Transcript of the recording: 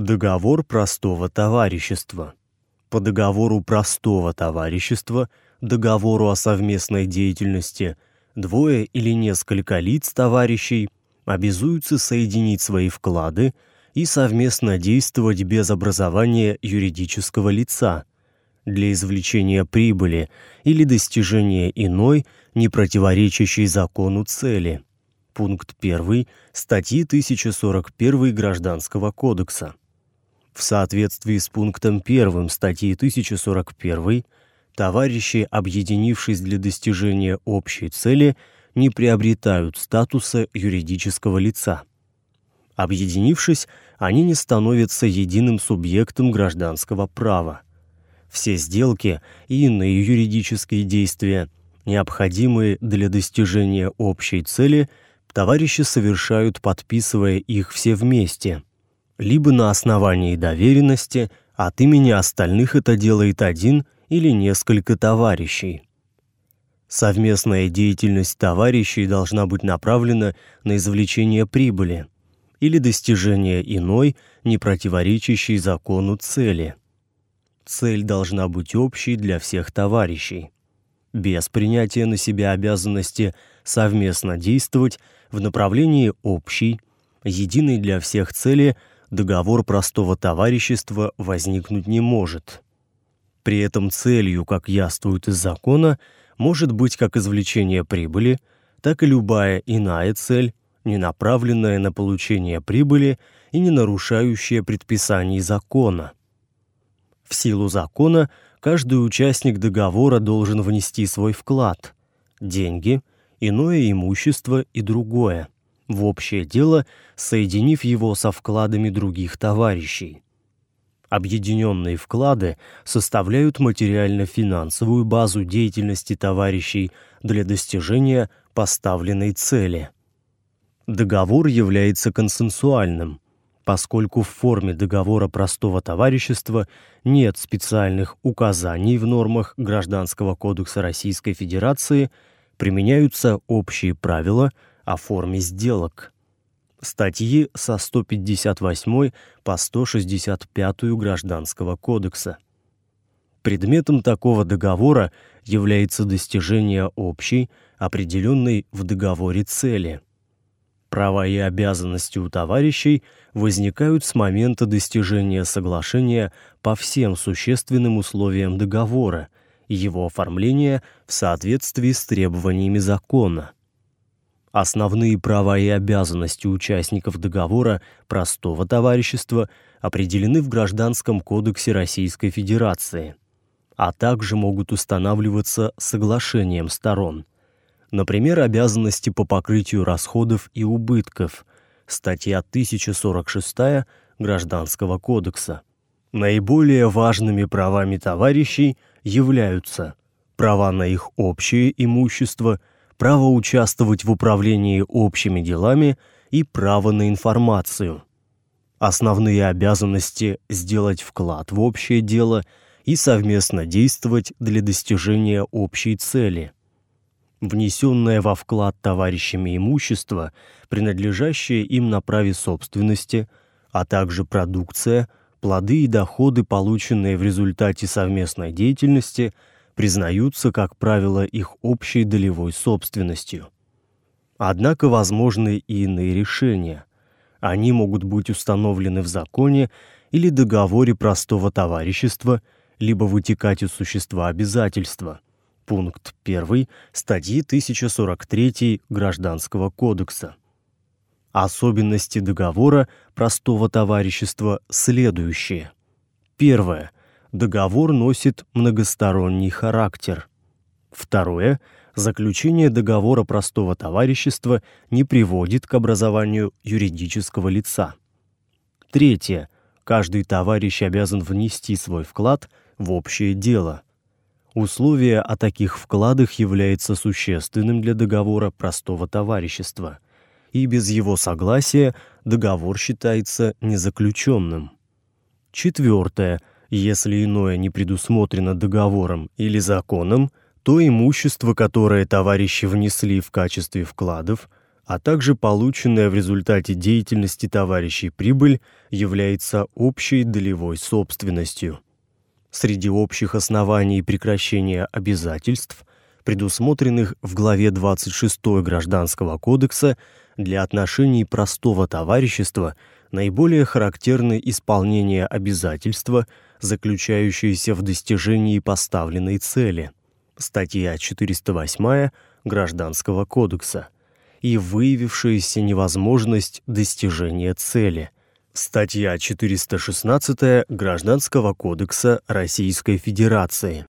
Договор простого товарищества. По договору простого товарищества, договору о совместной деятельности, двое или несколько лиц товарищей обязуются соединить свои вклады и совместно действовать без образования юридического лица для извлечения прибыли или достижения иной, не противоречащей закону цели. Пункт 1 статьи 1041 Гражданского кодекса. В соответствии с пунктом 1 статьи 1041 товарищи, объединившись для достижения общей цели, не приобретают статуса юридического лица. Объединившись, они не становятся единым субъектом гражданского права. Все сделки и иные юридические действия, необходимые для достижения общей цели, товарищи совершают, подписывая их все вместе – либо на основании доверенности, от имени остальных это делает один или несколько товарищей. Совместная деятельность товарищей должна быть направлена на извлечение прибыли или достижение иной, не противоречащей закону цели. Цель должна быть общей для всех товарищей. Без принятия на себя обязанности совместно действовать в направлении общей, единой для всех цели – договор простого товарищества возникнуть не может. При этом целью, как яствует из закона, может быть как извлечение прибыли, так и любая иная цель, не направленная на получение прибыли и не нарушающая предписаний закона. В силу закона каждый участник договора должен внести свой вклад: деньги, иное имущество и другое в общее дело, соединив его со вкладами других товарищей. Объединенные вклады составляют материально-финансовую базу деятельности товарищей для достижения поставленной цели. Договор является консенсуальным, поскольку в форме договора простого товарищества нет специальных указаний в нормах Гражданского кодекса Российской Федерации, применяются общие правила – о форме сделок. Статьи со 158 по 165 Гражданского кодекса. Предметом такого договора является достижение общей, определенной в договоре цели. Права и обязанности у товарищей возникают с момента достижения соглашения по всем существенным условиям договора и его оформления в соответствии с требованиями закона. Основные права и обязанности участников договора простого товарищества определены в Гражданском кодексе Российской Федерации, а также могут устанавливаться соглашением сторон. Например, обязанности по покрытию расходов и убытков, статья 1046 Гражданского кодекса. Наиболее важными правами товарищей являются права на их общее имущество – право участвовать в управлении общими делами и право на информацию. Основные обязанности сделать вклад в общее дело и совместно действовать для достижения общей цели. Внесенное во вклад товарищами имущество, принадлежащее им на праве собственности, а также продукция, плоды и доходы, полученные в результате совместной деятельности – признаются, как правило, их общей долевой собственностью. Однако возможны и иные решения. Они могут быть установлены в законе или договоре простого товарищества, либо вытекать из существа обязательства. Пункт 1 статьи 1043 Гражданского кодекса. Особенности договора простого товарищества следующие. Первое договор носит многосторонний характер. Второе заключение договора простого товарищества не приводит к образованию юридического лица. Третье каждый товарищ обязан внести свой вклад в общее дело. Условие о таких вкладах является существенным для договора простого товарищества, и без его согласия договор считается незаключенным. Четвертое если иное не предусмотрено договором или законом, то имущество, которое товарищи внесли в качестве вкладов, а также полученная в результате деятельности товарищей прибыль является общей долевой собственностью. Среди общих оснований прекращения обязательств, предусмотренных в главе 26 Гражданского кодекса для отношений простого товарищества, наиболее характерны исполнение обязательства, заключающееся в достижении поставленной цели. Статья 408 Гражданского кодекса и выявившаяся невозможность достижения цели. Статья 416 Гражданского кодекса Российской Федерации.